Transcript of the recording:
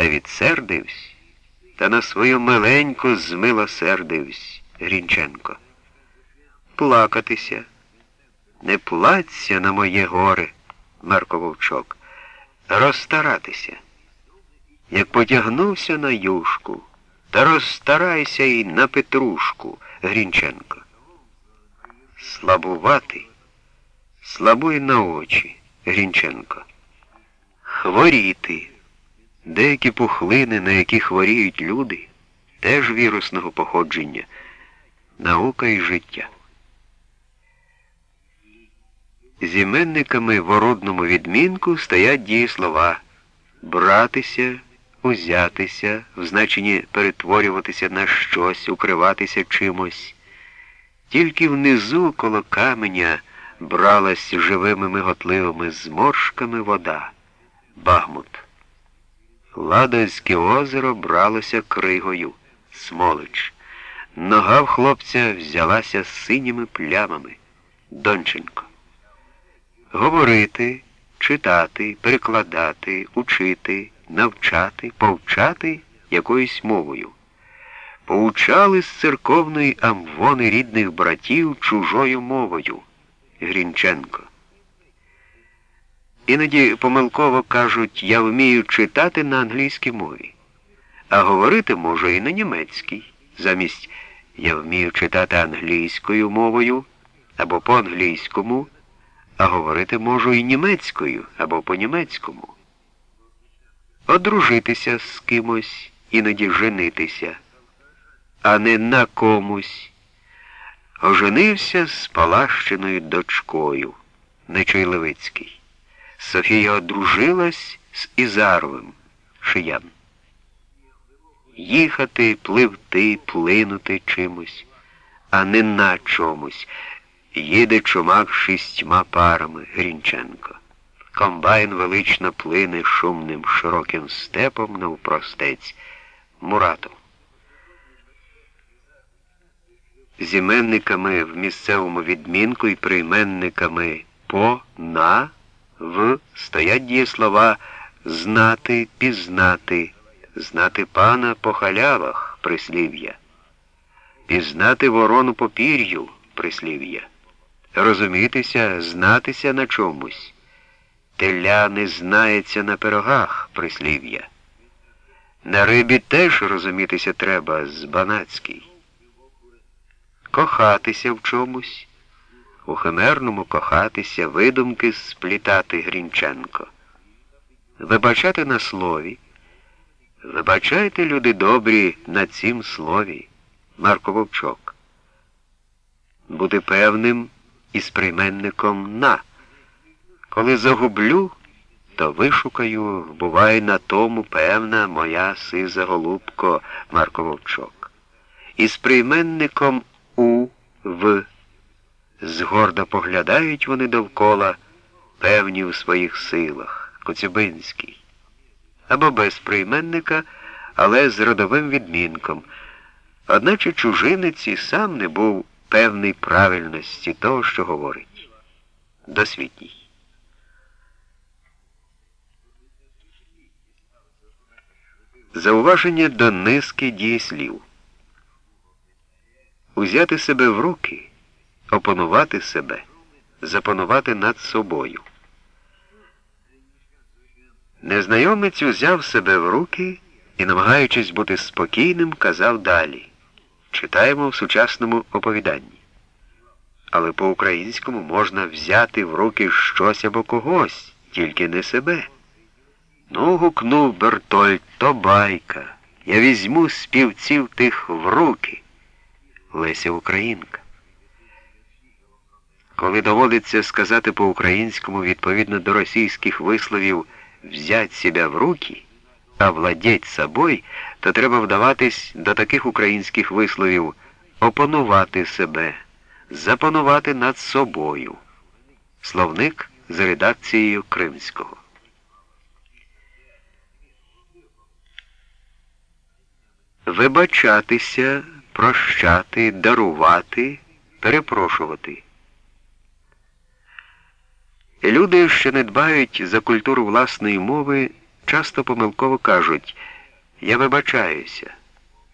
та відсердивсь, та на свою миленьку змилосердивсь, Грінченко. Плакатися, не платься на моє горе, Марко Вовчок, розстаратися. Як потягнувся на юшку, та розстарайся й на Петрушку, Грінченко. Слабувати, слабуй на очі, Грінченко. Хворіти. Деякі пухлини, на які хворіють люди, теж вірусного походження, наука і життя. З іменниками в орудному відмінку стоять дієслова братися, узятися, в значенні перетворюватися на щось, укриватися чимось. Тільки внизу коло каменя бралась живими миготливими зморшками вода, багмут. Ладозьке озеро бралося кригою, смолич. Нога в хлопця взялася синіми плямами. Донченко. Говорити, читати, перекладати, учити, навчати, повчати якоюсь мовою. Поучали з церковної амвони рідних братів чужою мовою. Грінченко. Іноді помилково кажуть, я вмію читати на англійській мові, а говорити можу і на німецькій. Замість я вмію читати англійською мовою або по-англійському, а говорити можу і німецькою або по-німецькому. Одружитися з кимось, іноді женитися, а не на комусь. Оженився з Палащиною дочкою, Нечуй Левицький. Софія одружилась з Ізаровим шиян. Їхати, пливти, плинути чимось, а не на чомусь. Їде чумак шістьма парами Грінченко. Комбайн велично плине шумним широким степом навпростець Муратов. З іменниками в місцевому відмінку і прийменниками по, на в стоять дієслова знати, пізнати, знати пана по халявах прислів'я, пізнати ворону по пір'ю прислів'я, розумітися, знатися на чомусь, теля не знається на пирогах прислів'я. На рибі теж розумітися треба з Банацький. Кохатися в чомусь у химерному кохатися, видумки сплітати Грінченко. Вибачати на слові. Вибачайте, люди добрі, на цім слові, Марко Вовчок. Бути певним із прийменником на. Коли загублю, то вишукаю, буває на тому певна моя сиза голубко Марко Вовчок. Із прийменником у в. Згорда поглядають вони довкола, певні у своїх силах, Коцюбинський. Або без прийменника, але з родовим відмінком. Одначе чужинець сам не був певний правильності того, що говорить. Досвітній. Зауваження до низки дієслів. Узяти себе в руки опанувати себе, запанувати над собою. Незнайомець узяв себе в руки і, намагаючись бути спокійним, казав далі. Читаємо в сучасному оповіданні. Але по-українському можна взяти в руки щось або когось, тільки не себе. Ну, гукнув Бертольд, то байка. Я візьму співців тих в руки. Леся Українка. Коли доводиться сказати по-українському відповідно до російських висловів взять себе в руки, а владеть собой, то треба вдаватись до таких українських висловів опанувати себе, запанувати над собою. Словник з редакцією Кримського. Вибачатися, прощати, дарувати, перепрошувати. Люди, що не дбають за культуру власної мови, часто помилково кажуть Я вибачаюся.